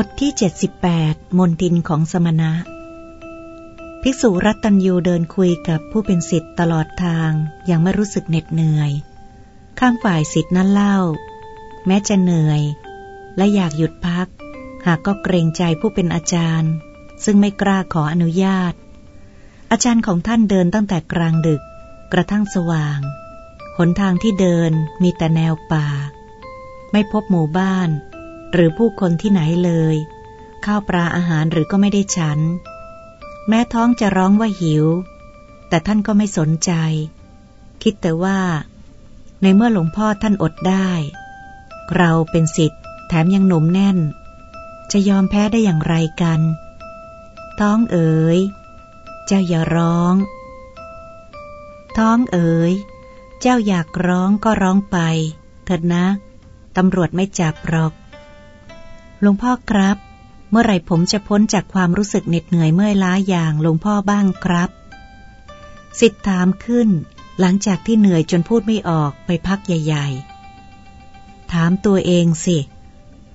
บทที่ 78 มนทินของสมณะ ภิกษุรัตัญยูเดินคุยกับผู้เป็นสิทธิ์ตลอดทางยังไม่รู้สึกเหน็ดเหนื่อย ข้างฝ่ายสิทธิ์นั้นเล่า แม้จะเหนื่อย และอยากหยุดพัก หากก็เกรงใจผู้เป็นอาจารย์ ซึ่งไม่กล้าขออนุญาต อาจารย์ของท่านเดินตั้งแต่กลางดึกกระทั่งสว่าง หนทางที่เดินมีแต่แนวป่า ไม่พบหมู่บ้าน หรือผู้คนที่ไหนเลย ข้าวปลาอาหารหรือก็ไม่ได้ฉัน แม้ท้องจะร้องว่าหิว แต่ท่านก็ไม่สนใจ คิดแต่ว่า ในเมื่อหลวงพ่อท่านอดได้ เราเป็นสิทธิ์แถมยังหนุ่มแน่น จะยอมแพ้ได้อย่างไรกัน ท้องเอ๋ย เจ้าอย่าร้อง ท้องเอ๋ย เจ้าอยากร้องก็ร้องไป เถิดนะตำรวจไม่จับหรอก หลวงพ่อครับ เมื่อไหร่ผมจะพ้นจากความรู้สึกเหน็ดเหนื่อยเมื่อยล้าอย่างหลวงพ่อบ้างครับสิทธถามขึ้น หลังจากที่เหนื่อยจนพูดไม่ออกไปพักใหญ่ ๆ ถามตัวเองสิ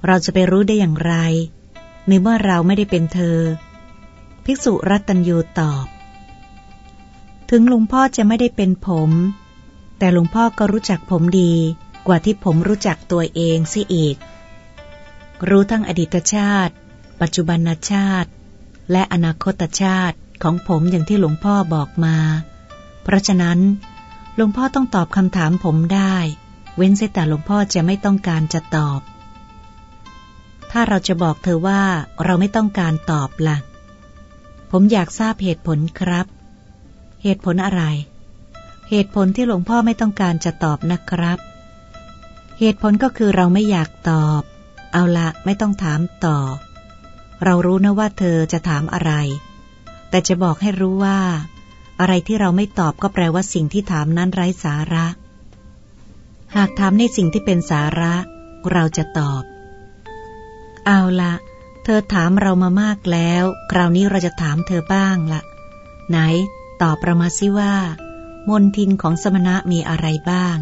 เราจะไปรู้ได้อย่างไร ในเมื่อเราไม่ได้เป็นเธอ ภิกษุรัตัญยูตอบ ถึงหลวงพ่อจะไม่ได้เป็นผม แต่หลวงพ่อก็รู้จักผมดีกว่าที่ผมรู้จักตัวเองสิอีก รู้ทั้งอดีตชาติ ปัจจุบันชาติ และอนาคตชาติของผมอย่างที่หลวงพ่อบอกมา เพราะฉะนั้น หลวงพ่อต้องตอบคำถามผมได้ เว้นเสียแต่หลวงพ่อจะไม่ต้องการจะตอบ ถ้าเราจะบอกเธอว่าเราไม่ต้องการตอบละ่ะ ผมอยากทราบเหตุผลครับ เหตุผลอะไร เหตุผลที่หลวงพ่อไม่ต้องการจะตอบนะครับ เหตุผลก็คือเราไม่อยากตอบ เอาละไม่ต้องถามต่อ เรารู้นะว่าเธอจะถามอะไร แต่จะบอกให้รู้ว่า อะไรที่เราไม่ตอบก็แปลว่าสิ่งที่ถามนั้นไร้สาระ หากถามในสิ่งที่เป็นสาระ เราจะตอบ เอาละเธอถามเรามามากแล้ว คราวนี้เราจะถามเธอบ้างละไหน ตอบประมาสิว่า มนทินของสมณะมีอะไรบ้าง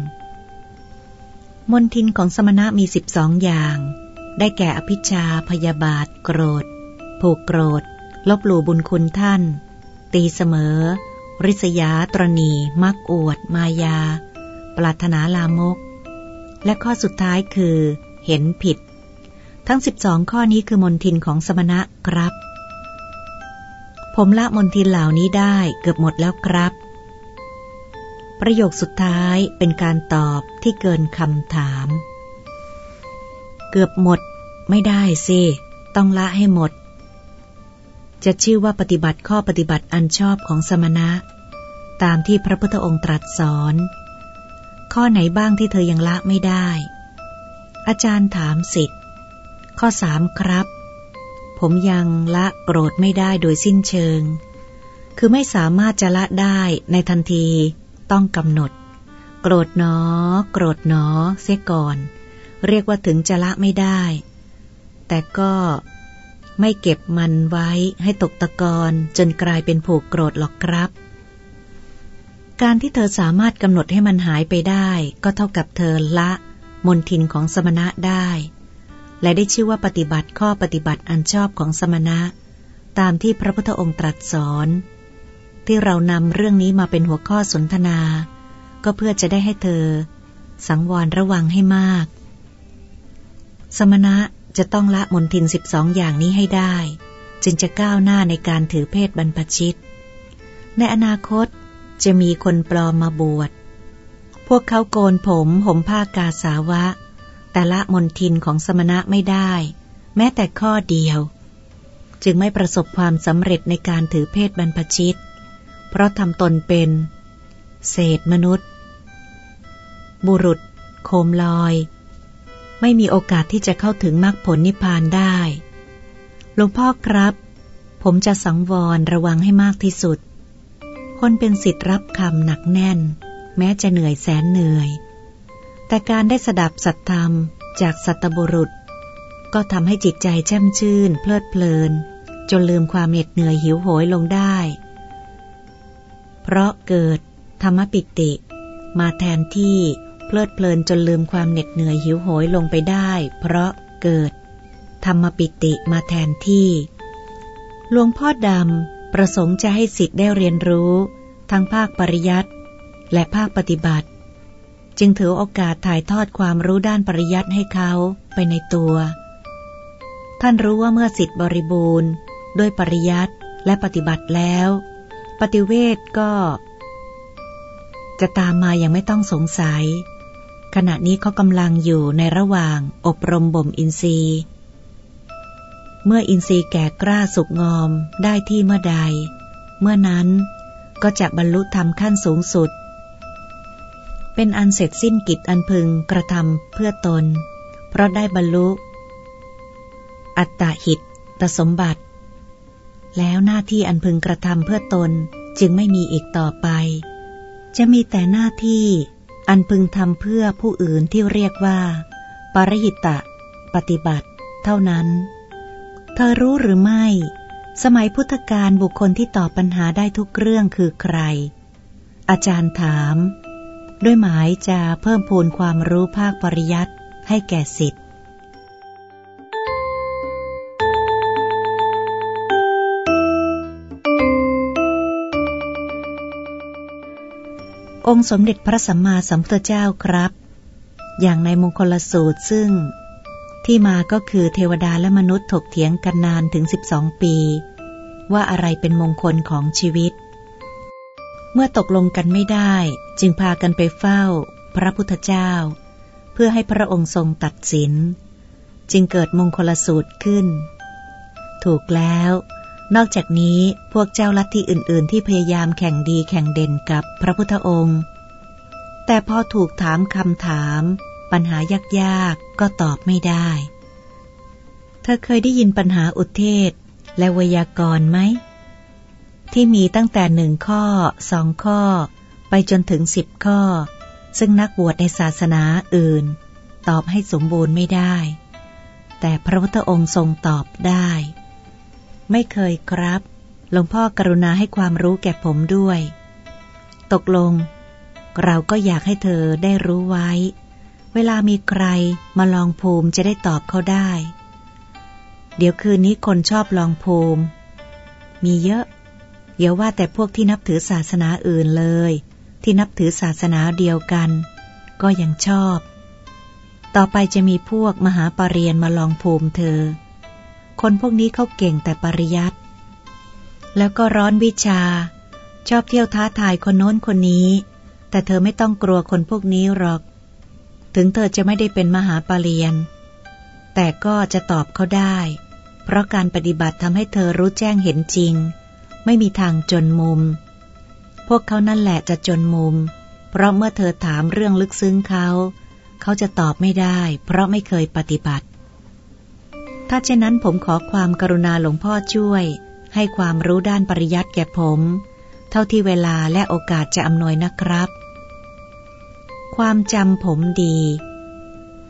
มนทินของสมณะมีสิบสองอย่าง ได้แก่อภิชาพยาบาท โกรธ ผูกโกรธ ลบหลู่บุญคุณท่าน ตีเสมอ ริษยาตรณี มักอวด มายา ปรารถนาลามก และข้อสุดท้ายคือ เห็นผิด ทั้งสิบองข้อนี้คือมนทินของสมณะครับ ผมละมนทินเหล่านี้ได้เกือบหมดแล้วครับ ประโยคสุดท้ายเป็นการตอบที่เกินคำถาม เกือบหมด ไม่ได้สิต้องละให้หมด จะชื่อว่าปฏิบัติข้อปฏิบัติอันชอบของสมณะ ตามที่พระพุทธองค์ตรัสสอน ข้อไหนบ้างที่เธอยังละไม่ได้ อาจารย์ถามสิทธิ์ข้อสามครับ ผมยังละโกรธไม่ได้โดยสิ้นเชิง คือไม่สามารถจะละได้ในทันทีต้องกำหนด โกรธหนอ โกรธหนอเสียก่อน เรียกว่าถึงจะละไม่ได้ แต่ก็ไม่เก็บมันไว้ให้ตกตะกอนจนกลายเป็นผูกโกรธหรอกครับ การที่เธอสามารถกำหนดให้มันหายไปได้ ก็เท่ากับเธอละ มนทินของสมณะได้ และได้ชื่อว่าปฏิบัติข้อปฏิบัติอันชอบของสมณะ ตามที่พระพุทธองค์ตรัสสอน ที่เรานำเรื่องนี้มาเป็นหัวข้อสนทนา ก็เพื่อจะได้ให้เธอ สังวรระวังให้มาก สมณะจะต้องละมนทินสิบสองอย่างนี้ให้ได้ จึงจะก้าวหน้าในการถือเพศบรรพชิต ในอนาคตจะมีคนปลอมมาบวช พวกเขาโกนผมห่มผ้ากาสาวะ แต่ละมนทินของสมณะไม่ได้ แม้แต่ข้อเดียว จึงไม่ประสบความสำเร็จในการถือเพศบรรพชิต เพราะทำตนเป็น เศษมนุษย์ บุรุษ โคมลอย ไม่มีโอกาสที่จะเข้าถึงมรรคผลนิพพานได้ หลวงพ่อครับ ผมจะสังวรระวังให้มากที่สุด คนเป็นสิทธิ์รับคำหนักแน่น แม้จะเหนื่อยแสนเหนื่อย แต่การได้สดับสัตธรรมจากสัตบุรุษ ก็ทำให้จิตใจแช่มชื่น เพลิดเพลิน จนลืมความเหน็ดเหนื่อยหิวโหยลงได้ เพราะเกิดธรรมปิติมาแทนที่ เพลิดเพลินจนลืมความเหน็ดเหนื่อยหิวโหยลงไปได้ เพราะเกิด ธรรมปิติมาแทนที่ หลวงพ่อดำประสงค์จะให้สิทธิ์ได้เรียนรู้ ทั้งภาคปริยัติและภาคปฏิบัติ จึงถือโอกาสถ่ายทอดความรู้ด้านปริยัติให้เขาไปในตัว ท่านรู้ว่าเมื่อสิทธิ์บริบูรณ์ ด้วยปริยัติและปฏิบัติแล้ว ปฏิเวทก็ จะตามมาอย่างไม่ต้องสงสัย ขณะนี้เขากำลังอยู่ในระหว่างอบรมบ่มอินทรีย์ เมื่ออินทรีย์แก่กล้าสุกงอมได้ที่เมื่อใด เมื่อนั้นก็จะบรรลุธรรมขั้นสูงสุด เป็นอันเสร็จสิ้นกิจอันพึงกระทำเพื่อตน เพราะได้บรรลุ อัตตาหิตตสมบัติ แล้วหน้าที่อันพึงกระทำเพื่อตนจึงไม่มีอีกต่อไป จะมีแต่หน้าที่ อันพึงทำเพื่อผู้อื่นที่เรียกว่า ปริหิตะ ปฏิบัติ เท่านั้น เธอรู้หรือไม่ สมัยพุทธกาลบุคคลที่ตอบปัญหาได้ทุกเรื่องคือใคร อาจารย์ถาม ด้วยหมายจะเพิ่มพูนความรู้ภาคปริยัติให้แก่สิทธิ องค์สมเด็จพระสัมมาสัมพุทธเจ้าครับ อย่างในมงคลสูตรซึ่ง ที่มาก็คือเทวดาและมนุษย์ถกเถียงกันนานถึง 12 ปี ว่าอะไรเป็นมงคลของชีวิต เมื่อตกลงกันไม่ได้จึงพากันไปเฝ้า พระพุทธเจ้า เพื่อให้พระองค์ทรงตัดสิน จึงเกิดมงคลสูตรขึ้น ถูกแล้ว นอกจากนี้พวกเจ้าลัทธิอื่น ๆ ที่พยายามแข่งดีแข่งเด่นกับพระพุทธองค์ แต่พอถูกถามคำถาม ปัญหายาก ๆ ก็ตอบไม่ได้ เธอเคยได้ยินปัญหาอุเทศและวยากรณ์ไหม ที่มีตั้งแต่หนึ่งข้อสองข้อ ไปจนถึงสิบข้อ ซึ่งนักบวชในศาสนาอื่น ตอบให้สมบูรณ์ไม่ได้ แต่พระพุทธองค์ทรงตอบได้ ไม่เคยครับ หลวงพ่อกรุณาให้ความรู้แก่ผมด้วย ตกลง เราก็อยากให้เธอได้รู้ไว้ เวลามีใครมาลองภูมิจะได้ตอบเขาได้ เดี๋ยวคืนนี้คนชอบลองภูมิ มีเยอะอย่าว่าแต่พวกที่นับถือศาสนาอื่นเลย ที่นับถือศาสนาเดียวกัน ก็ยังชอบ ต่อไปจะมีพวกมหาปรริญญามาลองภูมิเธอ คนพวกนี้เขาเก่งแต่ปริยัติแล้วก็ร้อนวิชา ชอบเที่ยวท้าทายคนโน้นคนนี้ แต่เธอไม่ต้องกลัวคนพวกนี้หรอก ถึงเธอจะไม่ได้เป็นมหาปรริญญาแต่ก็จะตอบเขาได้ เพราะการปฏิบัติทำให้เธอรู้แจ้งเห็นจริง ไม่มีทางจนมุม พวกเขานั่นแหละจะจนมุม เพราะเมื่อเธอถามเรื่องลึกซึ้งเขา เขาจะตอบไม่ได้ เพราะไม่เคยปฏิบัติ ถ้าเช่นนั้นผมขอความกรุณาหลวงพ่อช่วย ให้ความรู้ด้านปริยัติแก่ผม เท่าที่เวลาและโอกาสจะอำนวยนะครับ ความจำผมดี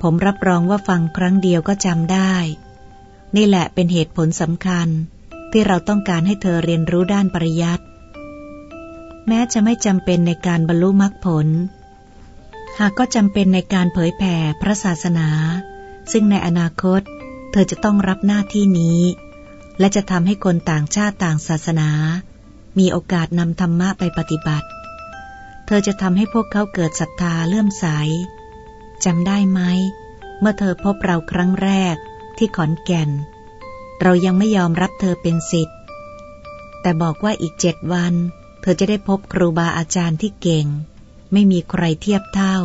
ผมรับรองว่าฟังครั้งเดียวก็จำได้ นี่แหละเป็นเหตุผลสำคัญ ที่เราต้องการให้เธอเรียนรู้ด้านปริยัติแม้จะไม่จำเป็นในการบรรลุมรรคผล หากก็จำเป็นในการเผยแผ่พระศาสนา ซึ่งในอนาคต เธอจะต้องรับหน้าที่นี้ และจะทำให้คนต่างชาติต่างศาสนา มีโอกาสนำธรรมะไปปฏิบัติ เธอจะทำให้พวกเขาเกิดศรัทธาเลื่อมใสจำได้ไหม เมื่อเธอพบเราครั้งแรกที่ขอนแก่น เรายังไม่ยอมรับเธอเป็นสิทธิ์ แต่บอกว่าอีกเจ็ดวัน เธอจะได้พบครูบาอาจารย์ที่เก่ง ไม่มีใครเทียบเท่า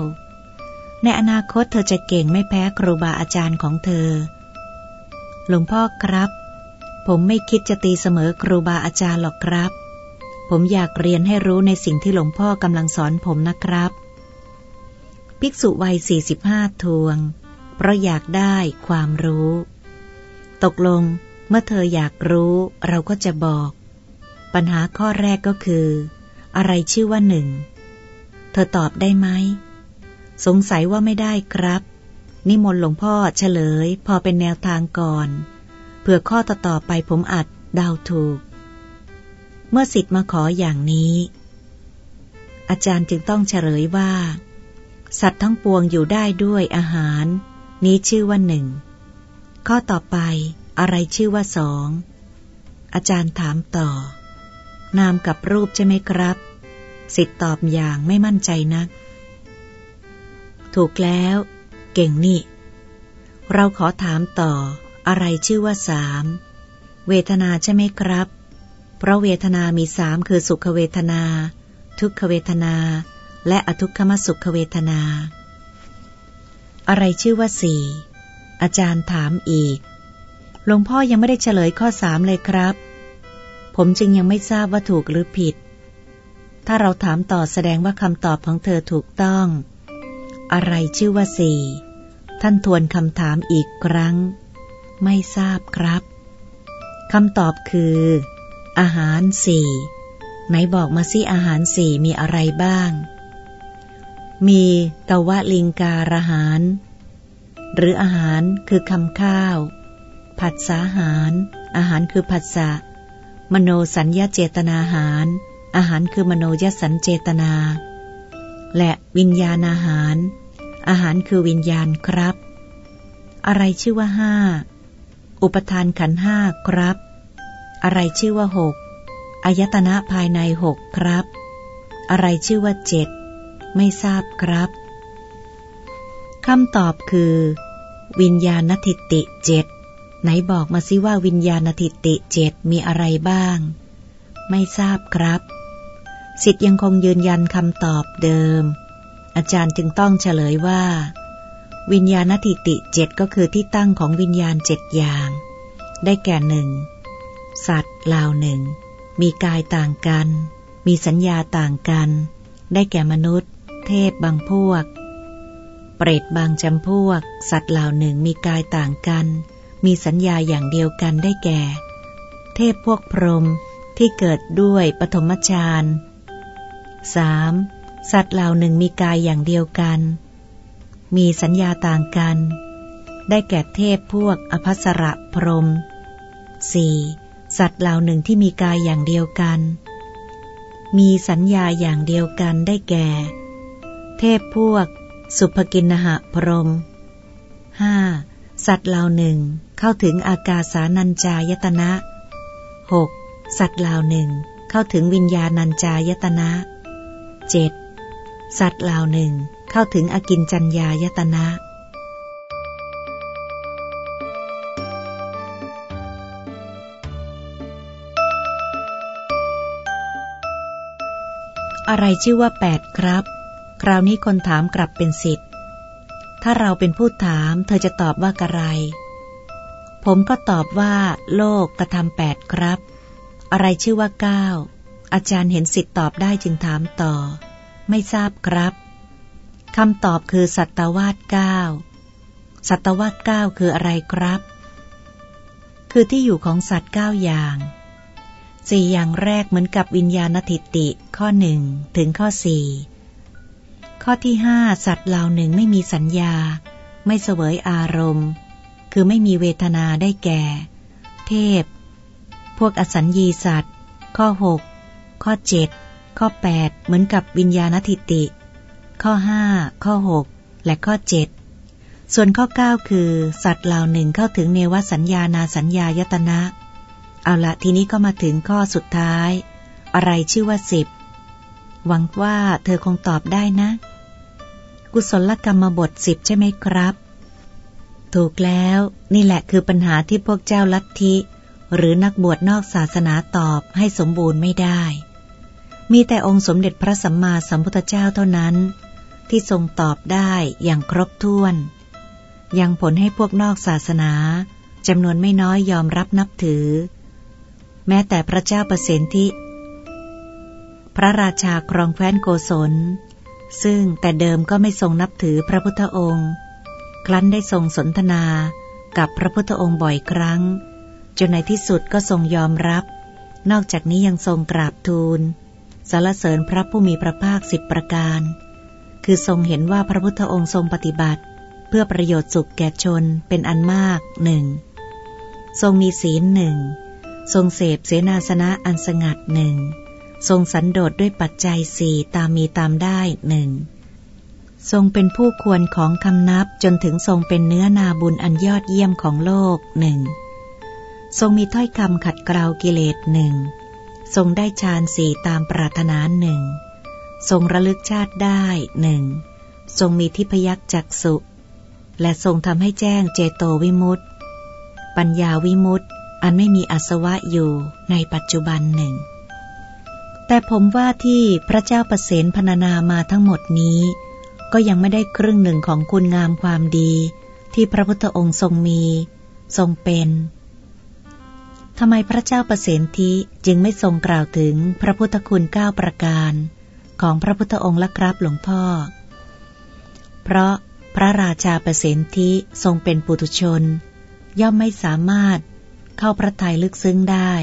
ในอนาคตเธอจะเก่งไม่แพ้ครูบาอาจารย์ของเธอ หลวงพ่อครับ ผมไม่คิดจะตีเสมอครูบาอาจารย์หรอกครับ ผมอยากเรียนให้รู้ในสิ่งที่หลวงพ่อกำลังสอนผมนะครับ ภิกษุวัยสี่สิบห้าทวง เพราะอยากได้ความรู้ ตกลงเมื่อเธออยากรู้เราก็จะบอก ปัญหาข้อแรกก็คือ อะไรชื่อว่าหนึ่ง เธอตอบได้ไหม สงสัยว่าไม่ได้ครับ นิมนต์หลวงพ่อเฉลย พอเป็นแนวทางก่อนเพื่อข้อต่อๆไปผมอัดดาวถูก เมื่อสิทธิ์มาขออย่างนี้ อาจารย์จึงต้องเฉลยว่า สัตว์ทั้งปวงอยู่ได้ด้วยอาหาร นี้ชื่อว่าหนึ่ง ข้อต่อไปอะไรชื่อว่าสอง อาจารย์ถามต่อ นามกับรูปใช่ไหมครับ สิทธิ์ตอบอย่างไม่มั่นใจนัก ถูกแล้ว เก่งนี่ เราขอถามต่อ อะไรชื่อว่าสามเวทนาใช่ไหมครับ เพราะเวทนามีสามคือสุขเวทนา ทุกขเวทนา และอทุกขมสุขเวทนา อะไรชื่อว่าสี่อาจารย์ถามอีกหลวงพ่อยังไม่ได้เฉลยข้อสามเลยครับ ผมจึงยังไม่ทราบว่าถูกหรือผิด ถ้าเราถามต่อแสดงว่าคำตอบของเธอถูกต้อง อะไรชื่อว่าสี่ ท่านทวนคำถามอีกครั้ง ไม่ทราบครับคำตอบคือ อาหารสี่ไหนบอกมาสิอาหารสี่มีอะไรบ้าง มีกวะลิงการหาร หรืออาหารคือคำข้าว ผัดสาหาร อาหารคือผัสสะมโนสัญญาเจตนาหาร อาหารคือมโนยสัญเจตนา และวิญญาณอาหาร อาหารคือวิญญาณครับ อะไรชื่อว่าห้า อุปทานขันห้าครับ อะไรชื่อว่าหกอายตนะภายในหกครับ อะไรชื่อว่าเจ็ดไม่ทราบครับคำตอบคือ วิญญาณทิฏฐิเจ็ดไหนบอกมาสิว่าวิญญาณทิฏฐิเจ็ดมีอะไรบ้าง ไม่ทราบครับ สิทธิ์ยังคงยืนยันคำตอบเดิม อาจารย์จึงต้องเฉลยว่า วิญญาณทิฏฐิเจ็ดก็คือที่ตั้งของวิญญาณเจ็ดอย่าง ได้แก่หนึ่งสัตว์ลาวหนึ่งมีกายต่างกัน มีสัญญาต่างกัน ได้แก่มนุษย์ เทพบางพวก เปรตบางจำพวก สัตว์เหล่าหนึ่งมีกายต่างกัน มีสัญญาอย่างเดียวกันได้แก่ เทพพวกพรหมที่เกิดด้วยปฐมฌาน 3. สัตว์เหล่าหนึ่งมีกายอย่างเดียวกัน มีสัญญาต่างกัน ได้แก่เทพพวกอภัสระพรหม 4. สัตว์เหล่าหนึ่งที่มีกายอย่างเดียวกัน มีสัญญาอย่างเดียวกันได้แก่ เทพพวก สุภกินหะพรมห้าสัตว์เหล่าหนึ่งเข้าถึงอากาสานัญจายตนะหกสัตว์เหล่าหนึ่งเข้าถึงวิญญาณัญจายตนะเจ็ด สัตว์เหล่าหนึ่งเข้าถึงอกินจัญญายตนะ อะไรชื่อว่าแปดครับ คราวนี้คนถามกลับเป็นสิทธิ์ถ้าเราเป็นผู้ถาม เธอจะตอบว่ากระไร ผมก็ตอบว่า โลกกระทำแปดครับ อะไรชื่อว่าเก้าอาจารย์เห็นสิทธิ์ตอบได้จึงถามต่อ ไม่ทราบครับคำตอบคือสัตวาสเก้าสัตวาสเก้าคืออะไรครับ คือที่อยู่ของสัตว์เก้าอย่างสี่อย่างแรกเหมือนกับวิญญาณทิฏฐิข้อหนึ่งถึงข้อสี่ข้อที่ห้าสัตว์เหล่าหนึ่งไม่มีสัญญา ไม่เสวยอารมณ์ คือไม่มีเวทนาได้แก่ เทพ พวกอสัญญีสัตว์ ข้อ6ข้อ7 ข้อ 8 เหมือนกับวิญญาณทิติ ข้อ 5 ข้อ 6 และข้อ 7 ส่วนข้อ 9 คือ สัตว์เหล่าหนึ่งเข้าถึงเนวสัญญานาสัญญายตนะ เอาละทีนี้ก็มาถึงข้อสุดท้าย อะไรชื่อว่าสิบหวังว่าเธอคงตอบได้นะ กุศลกรรมบทสิบใช่ไหมครับ ถูกแล้วนี่แหละคือปัญหาที่พวกเจ้าลัทธิ หรือนักบวชนอกศาสนาตอบให้สมบูรณ์ไม่ได้ มีแต่องค์สมเด็จพระสัมมาสัมพุทธเจ้าเท่านั้น ที่ทรงตอบได้อย่างครบถ้วน ยังผลให้พวกนอกศาสนาจำนวนไม่น้อยยอมรับนับถือ แม้แต่พระเจ้าประสิทธิ พระราชาครองแคว้นโกศล ซึ่งแต่เดิมก็ไม่ทรงนับถือพระพุทธองค์ ครั้นได้ทรงสนทนากับพระพุทธองค์บ่อยครั้ง จนในที่สุดก็ทรงยอมรับ นอกจากนี้ยังทรงกราบทูล สารเสริญพระผู้มีพระภาคสิบประการ คือทรงเห็นว่าพระพุทธองค์ทรงปฏิบัติ เพื่อประโยชน์สุขแก่ชนเป็นอันมากหนึ่งทรงมีศีลหนึ่งทรงเสพเสนาสนะอันสงัดหนึ่งทรงสันโดษด้วยปัจจัยสี่ตามมีตามได้หนึ่งทรงเป็นผู้ควรของคำนับจนถึงทรงเป็นเนื้อนาบุญอันยอดเยี่ยมของโลกหนึ่งทรงมีถ้อยคำขัดเกลากิเลสหนึ่ง ทรงได้ฌานสี่ตามปรารถนาหนึ่ง ทรงระลึกชาติได้หนึ่ง ทรงมีทิพยักจักสุและทรงทำให้แจ้งเจโตวิมุตติ ปัญญาวิมุตติ อันไม่มีอาสวะอยู่ในปัจจุบันหนึ่ง แต่ผมว่าที่พระเจ้าประเสนพนานามาทั้งหมดนี้ ก็ยังไม่ได้ครึ่งหนึ่งของคุณงามความดี ที่พระพุทธองค์ทรงมี ทรงเป็น ทำไมพระเจ้าประสิทธิจึงไม่ทรงกล่าวถึงพระพุทธคุณเก้าประการ ของพระพุทธองค์ละครับหลวงพ่อ เพราะพระราชาประสิทธิทรงเป็นปุถุชน ย่อมไม่สามารถเข้าพระทัยลึกซึ้งได้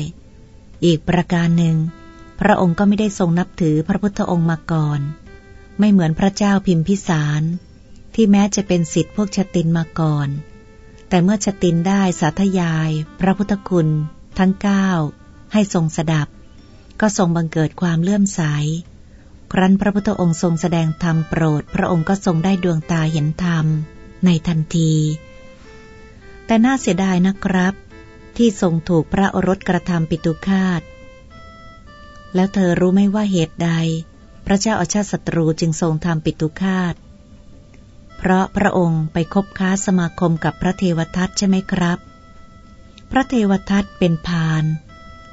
อีกประการหนึ่ง พระองค์ก็ไม่ได้ทรงนับถือพระพุทธองค์มาก่อน ไม่เหมือนพระเจ้าพิมพิสาร ที่แม้จะเป็นสิทธิพวกชตินมาก่อน แต่เมื่อชตินได้สาธยาย พระพุทธคุณ ทั้งเก้าให้ทรงสดับ ก็ทรงบังเกิดความเลื่อมใส ครั้นพระพุทธองค์ทรงแสดงธรรมโปรด พระองค์ก็ทรงได้ดวงตาเห็นธรรม ในทันที แต่น่าเสียดายนะครับ ที่ทรงถูกพระโอรสกระทำปิตุคาต แล้วเธอรู้ไหมว่าเหตุใด พระเจ้าอาชาติศัตรูจึงทรงทำปิตุคาต เพราะพระองค์ไปคบค้าสมาคมกับพระเทวทัตใช่ไหมครับ ระเทวทัตเป็นพาน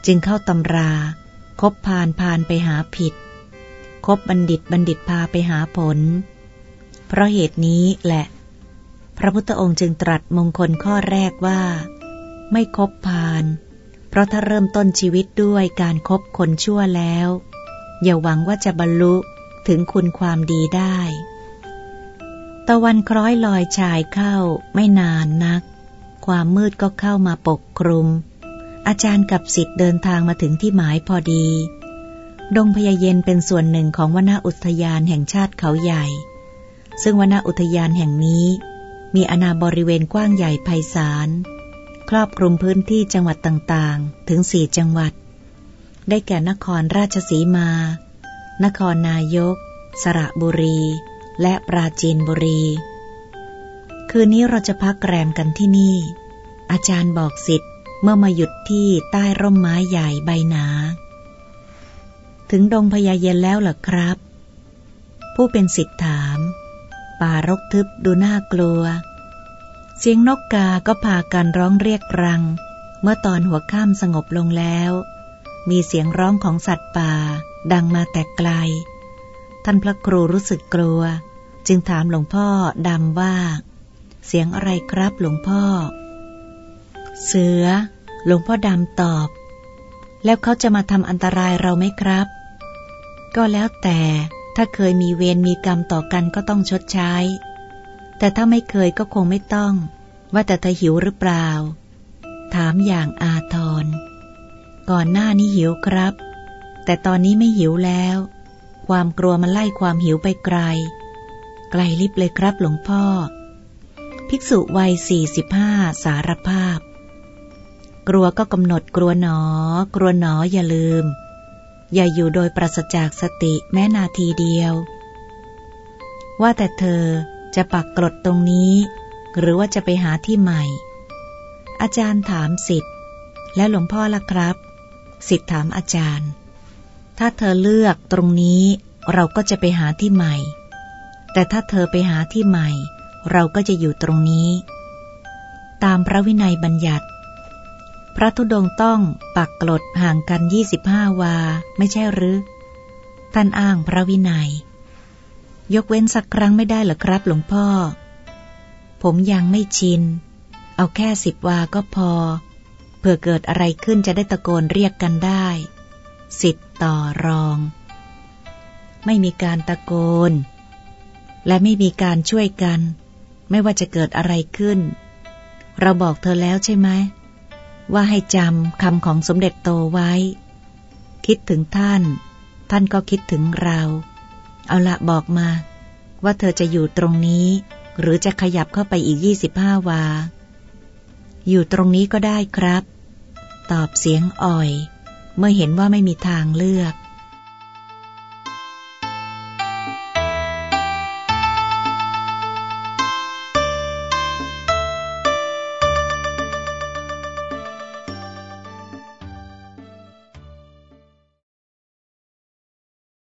จึงเข้าตำรา คบพานพานไปหาผิด คบบัณฑิตบัณฑิตพาไปหาผล เพราะเหตุนี้แหละ พระพุทธองค์จึงตรัสมงคลข้อแรกว่า ไม่คบพาน เพราะถ้าเริ่มต้นชีวิตด้วยการครบคนชั่วแล้ว อย่าหวังว่าจะบรรลุถึงคุณความดีได้ ตะวันคล้อยลอยชายเข้าไม่นานนัก ความมืดก็เข้ามาปกคลุม อาจารย์กับสิทธิ์เดินทางมาถึงที่หมายพอดี ดงพญาเย็นเป็นส่วนหนึ่งของวนาอุทยานแห่งชาติเขาใหญ่ ซึ่งวนาอุทยานแห่งนี้ มีอนาบริเวณกว้างใหญ่ไพศาล ครอบคลุมพื้นที่จังหวัดต่างๆ ถึงสี่จังหวัด ได้แก่นครราชสีมา นครนายก สระบุรี และปราจีนบุรี คืนนี้เราจะพักแรมกันที่นี่ อาจารย์บอกสิทธิ์เมื่อมาหยุดที่ใต้ร่มไม้ใหญ่ใบหนา ถึงดงพญาเย็นแล้วเหรอครับ ผู้เป็นสิทธิ์ถาม ป่ารกทึบดูน่ากลัว เสียงนกกาก็พากันร้องเรียกรัง เมื่อตอนหัวค่ำสงบลงแล้ว มีเสียงร้องของสัตว์ป่า ดังมาแต่ไกล ท่านพระครูรู้สึกกลัว จึงถามหลวงพ่อดำว่า เสียงอะไรครับหลวงพ่อ เสือ หลวงพ่อดำตอบ แล้วเขาจะมาทำอันตรายเราไหมครับ ก็แล้วแต่ถ้าเคยมีเวรมีกรรมต่อกันก็ต้องชดใช้ แต่ถ้าไม่เคยก็คงไม่ต้อง ว่าแต่เธอหิวหรือเปล่า ถามอย่างอาทร ก่อนหน้านี้หิวครับ แต่ตอนนี้ไม่หิวแล้ว ความกลัวมันไล่ความหิวไปไกล ไกลลิบเลยครับหลวงพ่อ ภิกษุวัยสี่สิบห้าสารภาพ กลัวก็กำหนดกลัวหนอ กลัวหนออย่าลืม อย่าอยู่โดยปราศจากสติแม้นาทีเดียว ว่าแต่เธอจะปักกรดตรงนี้ หรือว่าจะไปหาที่ใหม่ อาจารย์ถามสิทธิ์ และหลวงพ่อล่ะครับ สิทธิถามอาจารย์ ถ้าเธอเลือกตรงนี้เราก็จะไปหาที่ใหม่ แต่ถ้าเธอไปหาที่ใหม่ เราก็จะอยู่ตรงนี้ ตามพระวินัยบัญญัติ พระธุดงต้องปักกลดห่างกันยี่สิบห้าวา ไม่ใช่หรือ ท่านอ้างพระวินัย ยกเว้นสักครั้งไม่ได้หรอครับหลวงพ่อ ผมยังไม่ชิน เอาแค่สิบวาก็พอเพื่อเกิดอะไรขึ้นจะได้ตะโกนเรียกกันได้ สิทธิ์ต่อรอง ไม่มีการตะโกนและไม่มีการช่วยกัน ไม่ว่าจะเกิดอะไรขึ้น เราบอกเธอแล้วใช่ไหมว่าให้จำคำของสมเด็จโตไว้ คิดถึงท่าน ท่านก็คิดถึงเรา เอาละบอกมา ว่าเธอจะอยู่ตรงนี้ หรือจะขยับเข้าไปอีกยี่สิบห้าวา อยู่ตรงนี้ก็ได้ครับ ตอบเสียงอ่อย เมื่อเห็นว่าไม่มีทางเลือก